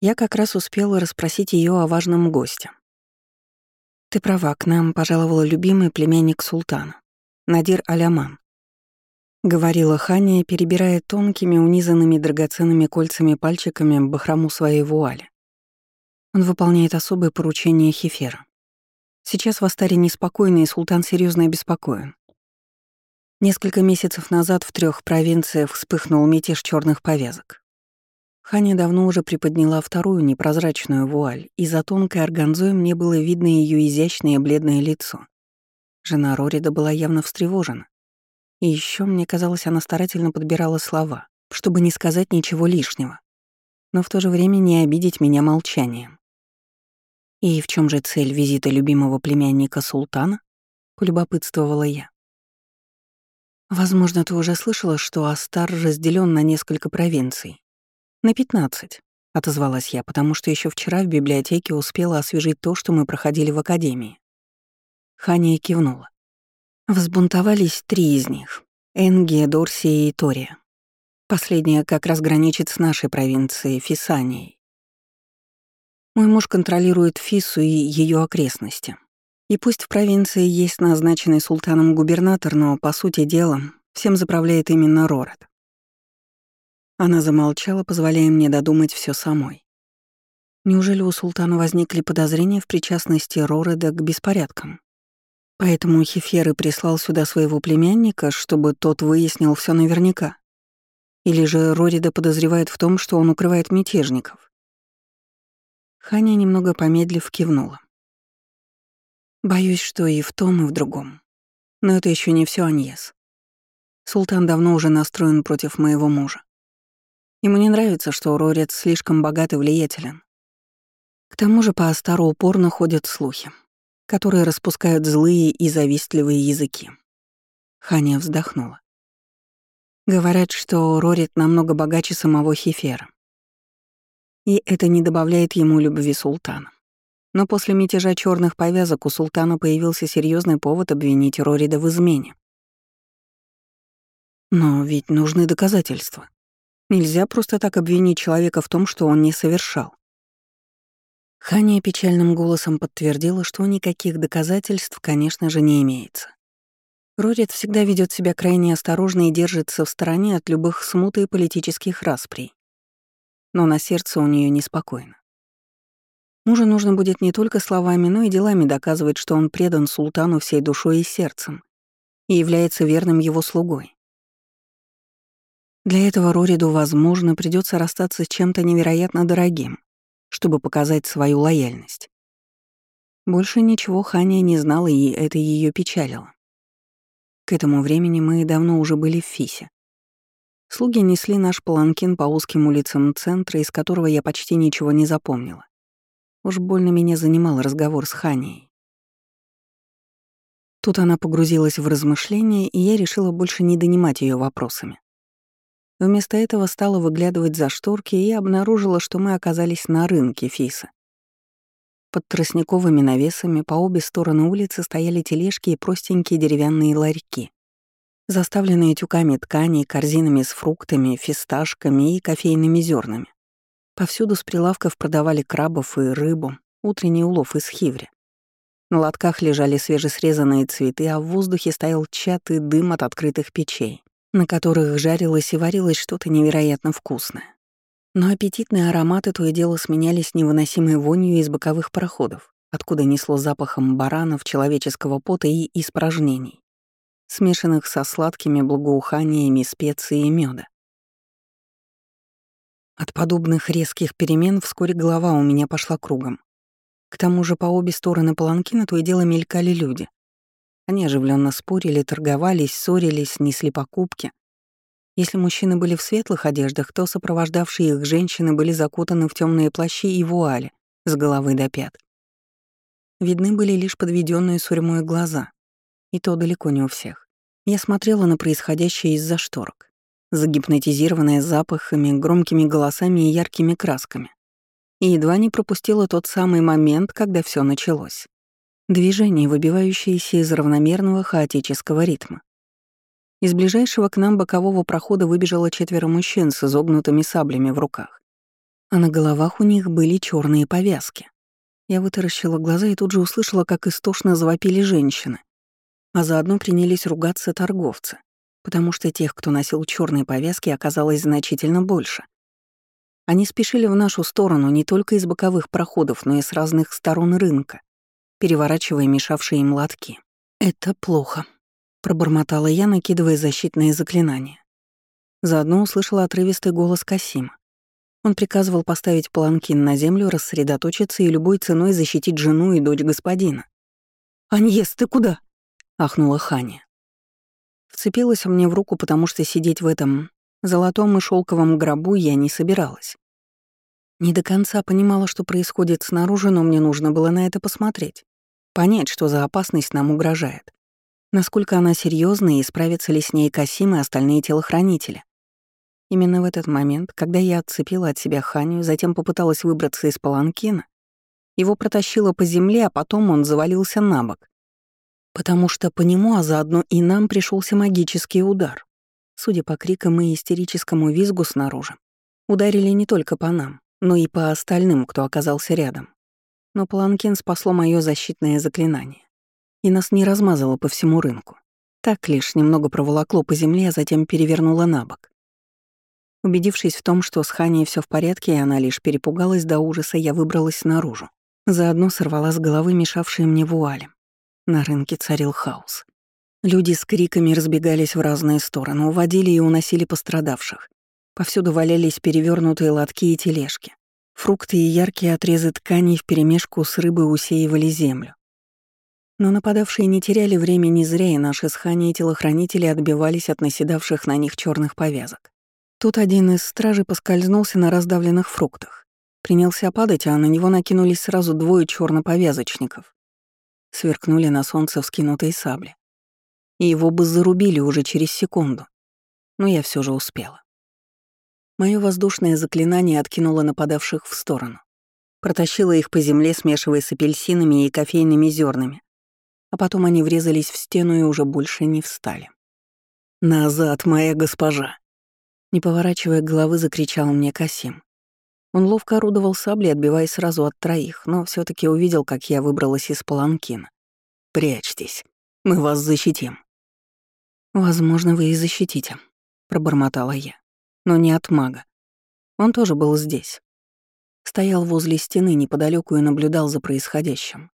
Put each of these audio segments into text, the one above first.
Я как раз успела расспросить ее о важном госте. «Ты права, к нам пожаловал любимый племянник султана, Надир Аляман», — говорила Ханя, перебирая тонкими, унизанными драгоценными кольцами пальчиками бахрому своей вуали. Он выполняет особое поручение Хефера. Сейчас в Астаре неспокойно, и султан серьезно обеспокоен. Несколько месяцев назад в трех провинциях вспыхнул мятеж черных повязок. Ханя давно уже приподняла вторую непрозрачную вуаль, и за тонкой органзой мне было видно ее изящное бледное лицо. Жена Рорида была явно встревожена. И еще мне казалось, она старательно подбирала слова, чтобы не сказать ничего лишнего, но в то же время не обидеть меня молчанием. «И в чем же цель визита любимого племянника султана?» — полюбопытствовала я. «Возможно, ты уже слышала, что Астар разделен на несколько провинций, «На пятнадцать», — отозвалась я, потому что еще вчера в библиотеке успела освежить то, что мы проходили в академии. Ханя кивнула. Взбунтовались три из них — Энгия, Дорсия и Тория. Последняя как раз граничит с нашей провинцией, Фисанией. Мой муж контролирует Фису и ее окрестности. И пусть в провинции есть назначенный султаном губернатор, но, по сути дела, всем заправляет именно Рород. Она замолчала, позволяя мне додумать все самой. Неужели у султана возникли подозрения в причастности Рореда к беспорядкам? Поэтому Хефер и прислал сюда своего племянника, чтобы тот выяснил все наверняка. Или же Рорида подозревает в том, что он укрывает мятежников? Ханя, немного помедлив, кивнула. Боюсь, что и в том, и в другом. Но это еще не все, Аньес. Султан давно уже настроен против моего мужа. Ему не нравится, что Рорец слишком богат и влиятелен. К тому же по Астару упорно ходят слухи, которые распускают злые и завистливые языки. Ханя вздохнула. Говорят, что Рорит намного богаче самого Хефера. И это не добавляет ему любви султана. Но после мятежа черных повязок у султана появился серьезный повод обвинить Рорида в измене. Но ведь нужны доказательства. Нельзя просто так обвинить человека в том, что он не совершал. Ханя печальным голосом подтвердила, что никаких доказательств, конечно же, не имеется. Рорит всегда ведет себя крайне осторожно и держится в стороне от любых смут и политических расприй. Но на сердце у нее неспокойно. Мужу нужно будет не только словами, но и делами доказывать, что он предан султану всей душой и сердцем и является верным его слугой. Для этого Рориду, возможно, придется расстаться с чем-то невероятно дорогим, чтобы показать свою лояльность. Больше ничего Ханя не знала, и это ее печалило. К этому времени мы давно уже были в Фисе. Слуги несли наш паланкин по узким улицам центра, из которого я почти ничего не запомнила. Уж больно меня занимал разговор с Ханей. Тут она погрузилась в размышления, и я решила больше не донимать ее вопросами. Вместо этого стала выглядывать за шторки и обнаружила, что мы оказались на рынке Фиса. Под тростниковыми навесами по обе стороны улицы стояли тележки и простенькие деревянные ларьки, заставленные тюками тканей, корзинами с фруктами, фисташками и кофейными зернами. Повсюду с прилавков продавали крабов и рыбу, утренний улов из хиври. На лотках лежали свежесрезанные цветы, а в воздухе стоял чат и дым от открытых печей на которых жарилось и варилось что-то невероятно вкусное. Но аппетитные ароматы то и дело сменялись невыносимой вонью из боковых проходов, откуда несло запахом баранов, человеческого пота и испражнений, смешанных со сладкими благоуханиями специй и меда. От подобных резких перемен вскоре голова у меня пошла кругом. К тому же по обе стороны паланкина то и дело мелькали люди, они оживленно спорили, торговались, ссорились, несли покупки. Если мужчины были в светлых одеждах, то сопровождавшие их женщины были закутаны в темные плащи и вуали с головы до пят. Видны были лишь подведенные сурьмой глаза, и то далеко не у всех. Я смотрела на происходящее из-за шторок, загипнотизированная запахами, громкими голосами и яркими красками. И едва не пропустила тот самый момент, когда все началось. Движение, выбивающееся из равномерного хаотического ритма. Из ближайшего к нам бокового прохода выбежало четверо мужчин с изогнутыми саблями в руках. а на головах у них были черные повязки. Я вытаращила глаза и тут же услышала, как истошно завопили женщины, а заодно принялись ругаться торговцы, потому что тех, кто носил черные повязки, оказалось значительно больше. Они спешили в нашу сторону не только из боковых проходов, но и с разных сторон рынка, переворачивая мешавшие им лотки. «Это плохо», — пробормотала я, накидывая защитные заклинания. Заодно услышала отрывистый голос Касима. Он приказывал поставить паланкин на землю, рассредоточиться и любой ценой защитить жену и дочь господина. «Аньес, ты куда?» — ахнула Ханя. Вцепилась мне в руку, потому что сидеть в этом золотом и шелковом гробу я не собиралась. Не до конца понимала, что происходит снаружи, но мне нужно было на это посмотреть, понять, что за опасность нам угрожает, насколько она серьезная и справятся ли с ней Касим и остальные телохранители. Именно в этот момент, когда я отцепила от себя Ханю, затем попыталась выбраться из паланкина, его протащило по земле, а потом он завалился на бок. Потому что по нему, а заодно и нам пришелся магический удар. Судя по крикам и истерическому визгу снаружи, ударили не только по нам, но и по остальным, кто оказался рядом. Но Паланкин спасло мое защитное заклинание, и нас не размазало по всему рынку. Так лишь немного проволокло по земле, а затем перевернуло на бок. Убедившись в том, что с Ханей все в порядке, и она лишь перепугалась до ужаса, я выбралась наружу. Заодно сорвала с головы мешавшие мне вуали. На рынке царил хаос. Люди с криками разбегались в разные стороны, уводили и уносили пострадавших. Повсюду валялись перевернутые лотки и тележки. Фрукты и яркие отрезы тканей вперемешку с рыбой усеивали землю. Но нападавшие не теряли времени зря, и наши с Хани и телохранители отбивались от наседавших на них черных повязок. Тут один из стражей поскользнулся на раздавленных фруктах. Принялся падать, а на него накинулись сразу двое черноповязочников. Сверкнули на солнце вскинутые сабли. И его бы зарубили уже через секунду. Но я все же успела. Мое воздушное заклинание откинуло нападавших в сторону. Протащило их по земле, смешивая с апельсинами и кофейными зернами. А потом они врезались в стену и уже больше не встали. «Назад, моя госпожа!» Не поворачивая головы, закричал мне Касим. Он ловко орудовал саблей, отбиваясь сразу от троих, но все таки увидел, как я выбралась из паланкина. «Прячьтесь, мы вас защитим». «Возможно, вы и защитите», — пробормотала я. «Но не от мага. Он тоже был здесь. Стоял возле стены неподалеку и наблюдал за происходящим.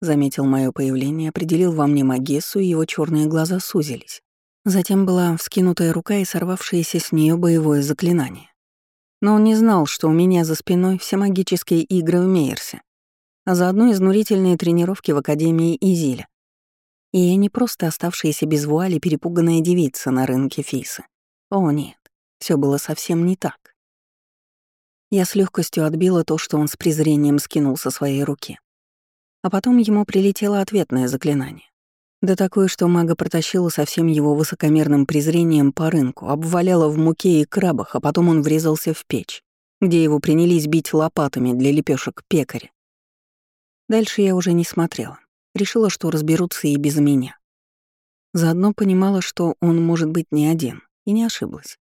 Заметил мое появление, определил во мне Магессу, и его черные глаза сузились. Затем была вскинутая рука и сорвавшееся с нее боевое заклинание. Но он не знал, что у меня за спиной все магические игры в Мейерсе, а заодно изнурительные тренировки в Академии Изиля. И я не просто оставшаяся без вуали перепуганная девица на рынке Фисы. О нет, все было совсем не так. Я с легкостью отбила то, что он с презрением скинул со своей руки. А потом ему прилетело ответное заклинание. Да такое, что мага протащила со всем его высокомерным презрением по рынку, обваляла в муке и крабах, а потом он врезался в печь, где его принялись бить лопатами для лепешек пекаря. Дальше я уже не смотрела. Решила, что разберутся и без меня. Заодно понимала, что он может быть не один, и не ошиблась.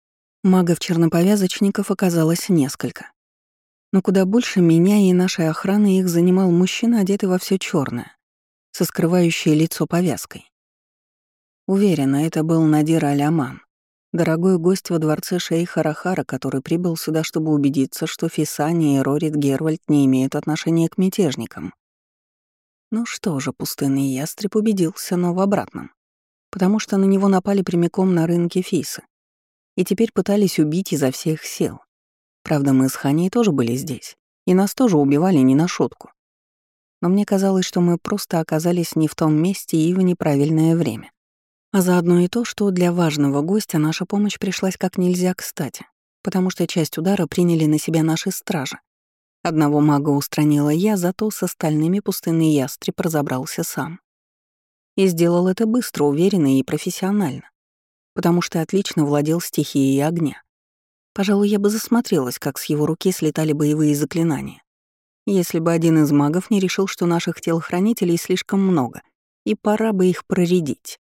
Магов-черноповязочников оказалось несколько. Но куда больше меня и нашей охраны их занимал мужчина, одетый во все черное со скрывающей лицо повязкой. Уверена, это был Надир Аляман, дорогой гость во дворце шейха Рахара, который прибыл сюда, чтобы убедиться, что Фисани и Рорит Гервальд не имеют отношения к мятежникам. Ну что же, пустынный ястреб убедился, но в обратном. Потому что на него напали прямиком на рынке Фисы. И теперь пытались убить изо всех сил. Правда, мы с Ханей тоже были здесь. И нас тоже убивали не на шутку но мне казалось, что мы просто оказались не в том месте и в неправильное время. А заодно и то, что для важного гостя наша помощь пришлась как нельзя кстати, потому что часть удара приняли на себя наши стражи. Одного мага устранила я, зато с остальными пустынный ястреб разобрался сам. И сделал это быстро, уверенно и профессионально, потому что отлично владел стихией огня. Пожалуй, я бы засмотрелась, как с его руки слетали боевые заклинания если бы один из магов не решил, что наших телохранителей слишком много, и пора бы их проредить.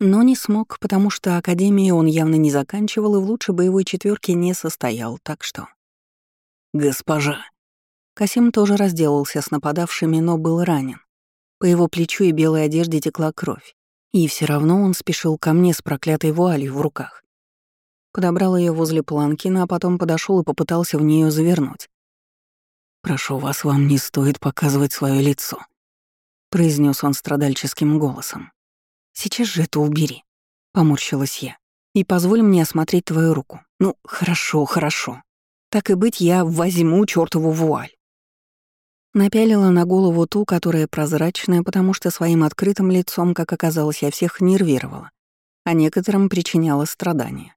Но не смог, потому что Академии он явно не заканчивал и в лучшей боевой четверке не состоял, так что... госпожа!» Касим тоже разделался с нападавшими, но был ранен. По его плечу и белой одежде текла кровь. И все равно он спешил ко мне с проклятой вуалью в руках. Подобрал ее возле планкина, а потом подошел и попытался в нее завернуть. «Прошу вас, вам не стоит показывать свое лицо», — произнес он страдальческим голосом. «Сейчас же это убери», — поморщилась я. «И позволь мне осмотреть твою руку. Ну, хорошо, хорошо. Так и быть, я возьму чёртову вуаль». Напялила на голову ту, которая прозрачная, потому что своим открытым лицом, как оказалось, я всех нервировала, а некоторым причиняла страдания.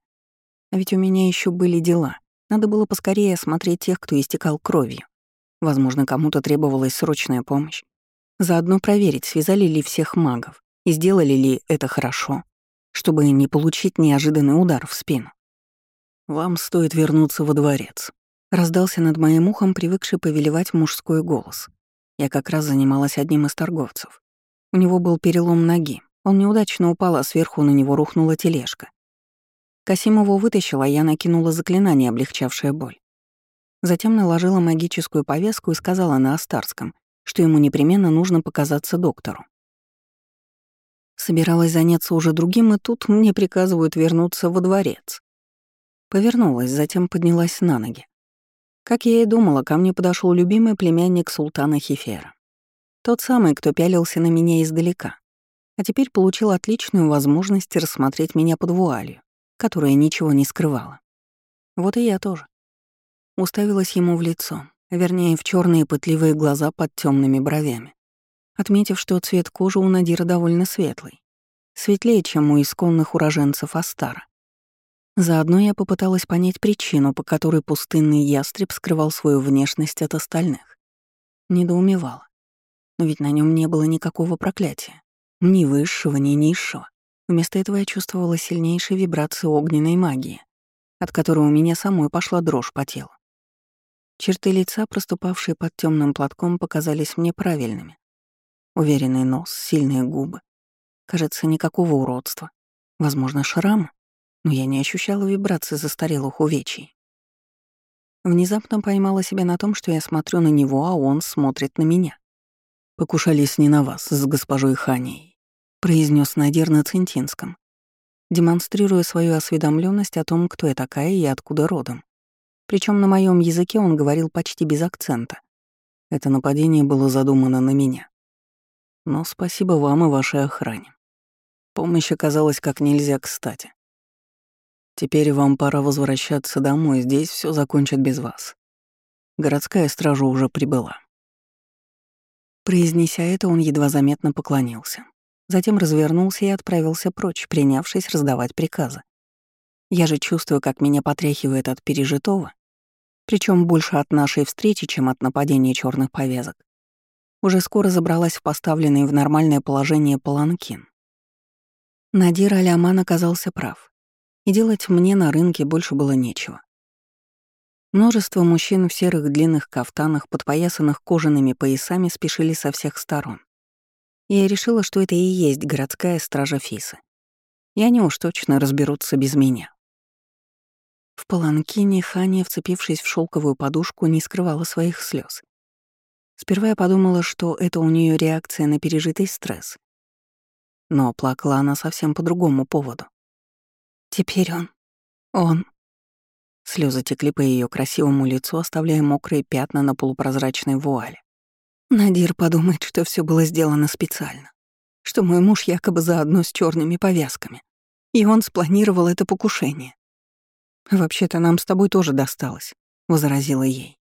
А ведь у меня еще были дела. Надо было поскорее осмотреть тех, кто истекал кровью. Возможно, кому-то требовалась срочная помощь. Заодно проверить, связали ли всех магов и сделали ли это хорошо, чтобы не получить неожиданный удар в спину. «Вам стоит вернуться во дворец», — раздался над моим ухом привыкший повелевать мужской голос. Я как раз занималась одним из торговцев. У него был перелом ноги. Он неудачно упал, а сверху на него рухнула тележка. Касимову вытащила, я накинула заклинание, облегчавшее боль. Затем наложила магическую повязку и сказала на Астарском, что ему непременно нужно показаться доктору. Собиралась заняться уже другим, и тут мне приказывают вернуться во дворец. Повернулась, затем поднялась на ноги. Как я и думала, ко мне подошел любимый племянник султана Хефера. Тот самый, кто пялился на меня издалека, а теперь получил отличную возможность рассмотреть меня под вуалью которая ничего не скрывала. Вот и я тоже. Уставилась ему в лицо, вернее, в черные пытливые глаза под темными бровями, отметив, что цвет кожи у Надира довольно светлый, светлее, чем у исконных уроженцев Астара. Заодно я попыталась понять причину, по которой пустынный ястреб скрывал свою внешность от остальных. Недоумевала. Но ведь на нем не было никакого проклятия. Ни высшего, ни низшего. Вместо этого я чувствовала сильнейшие вибрации огненной магии, от которой у меня самой пошла дрожь по телу. Черты лица, проступавшие под темным платком, показались мне правильными. Уверенный нос, сильные губы. Кажется, никакого уродства. Возможно, шрам, но я не ощущала вибрации застарелых увечий. Внезапно поймала себя на том, что я смотрю на него, а он смотрит на меня. Покушались не на вас с госпожой Ханей произнес Надир на Центинском, демонстрируя свою осведомленность о том, кто я такая и откуда родом. Причем на моем языке он говорил почти без акцента. Это нападение было задумано на меня. Но спасибо вам и вашей охране. Помощь оказалась как нельзя кстати. Теперь вам пора возвращаться домой, здесь все закончат без вас. Городская стража уже прибыла. Произнеся это, он едва заметно поклонился. Затем развернулся и отправился прочь, принявшись раздавать приказы. Я же чувствую, как меня потряхивает от пережитого, причем больше от нашей встречи, чем от нападения черных повязок. Уже скоро забралась в поставленный в нормальное положение паланкин. Надир Аляман оказался прав. И делать мне на рынке больше было нечего. Множество мужчин в серых длинных кафтанах, подпоясанных кожаными поясами, спешили со всех сторон я решила, что это и есть городская стража Фисы. И они уж точно разберутся без меня. В паланкине Ханя, вцепившись в шелковую подушку, не скрывала своих слез. Сперва я подумала, что это у нее реакция на пережитый стресс. Но плакала она совсем по другому поводу. Теперь он... он... Слезы текли по ее красивому лицу, оставляя мокрые пятна на полупрозрачной вуале. Надир подумает, что все было сделано специально, что мой муж якобы заодно с черными повязками, и он спланировал это покушение. «Вообще-то нам с тобой тоже досталось», — возразила ей.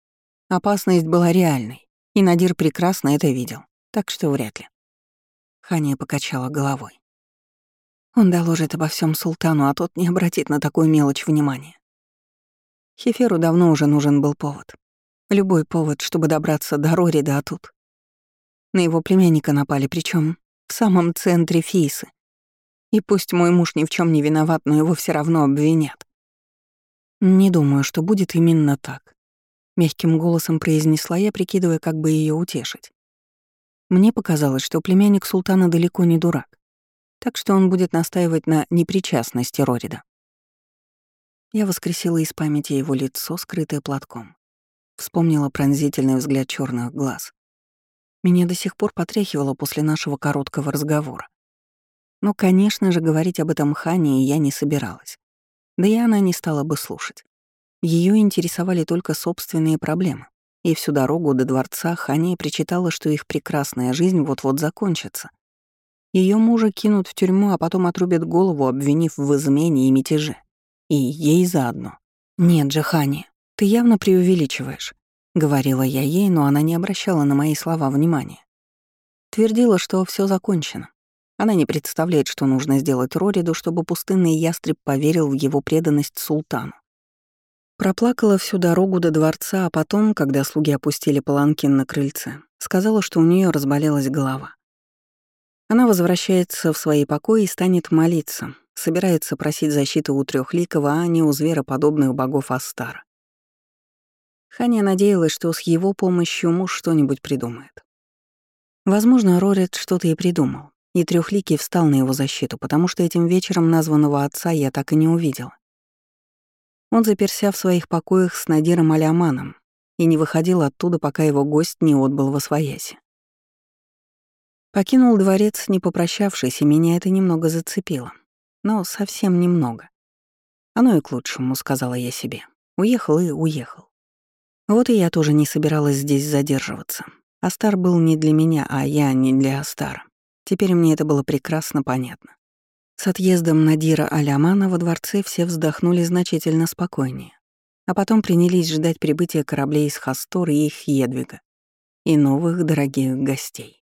Опасность была реальной, и Надир прекрасно это видел, так что вряд ли. Хания покачала головой. Он доложит обо всем султану, а тот не обратит на такую мелочь внимания. Хеферу давно уже нужен был повод. Любой повод, чтобы добраться до Рорида, а тут на его племянника напали, причем в самом центре Фисы. И пусть мой муж ни в чем не виноват, но его все равно обвинят. Не думаю, что будет именно так. Мягким голосом произнесла я, прикидывая, как бы ее утешить. Мне показалось, что племянник султана далеко не дурак, так что он будет настаивать на непричастности Рорида. Я воскресила из памяти его лицо, скрытое платком. вспомнила пронзительный взгляд черных глаз. Меня до сих пор потряхивало после нашего короткого разговора. Но, конечно же, говорить об этом Хане я не собиралась. Да и она не стала бы слушать. Ее интересовали только собственные проблемы. И всю дорогу до дворца Хания причитала, что их прекрасная жизнь вот-вот закончится. Ее мужа кинут в тюрьму, а потом отрубят голову, обвинив в измене и мятеже. И ей заодно. «Нет же, Хани, ты явно преувеличиваешь», — говорила я ей, но она не обращала на мои слова внимания. Твердила, что все закончено. Она не представляет, что нужно сделать Рориду, чтобы пустынный ястреб поверил в его преданность султану. Проплакала всю дорогу до дворца, а потом, когда слуги опустили паланкин на крыльце, сказала, что у нее разболелась голова. Она возвращается в свои покои и станет молиться, собирается просить защиты у трехликого, а не у звероподобных богов Астара. Ханя надеялась, что с его помощью муж что-нибудь придумает. Возможно, Рорет что-то и придумал, и трехликий встал на его защиту, потому что этим вечером названного отца я так и не увидела. Он заперся в своих покоях с Надиром Аляманом и не выходил оттуда, пока его гость не отбыл во свояси. Покинул дворец, не попрощавшись, и меня это немного зацепило. Но совсем немного. Оно и к лучшему, сказала я себе. Уехал и уехал. Вот и я тоже не собиралась здесь задерживаться. Астар был не для меня, а я не для Астара. Теперь мне это было прекрасно понятно. С отъездом Надира Алямана во дворце все вздохнули значительно спокойнее, а потом принялись ждать прибытия кораблей из Хастор и их Едвига и новых дорогих гостей.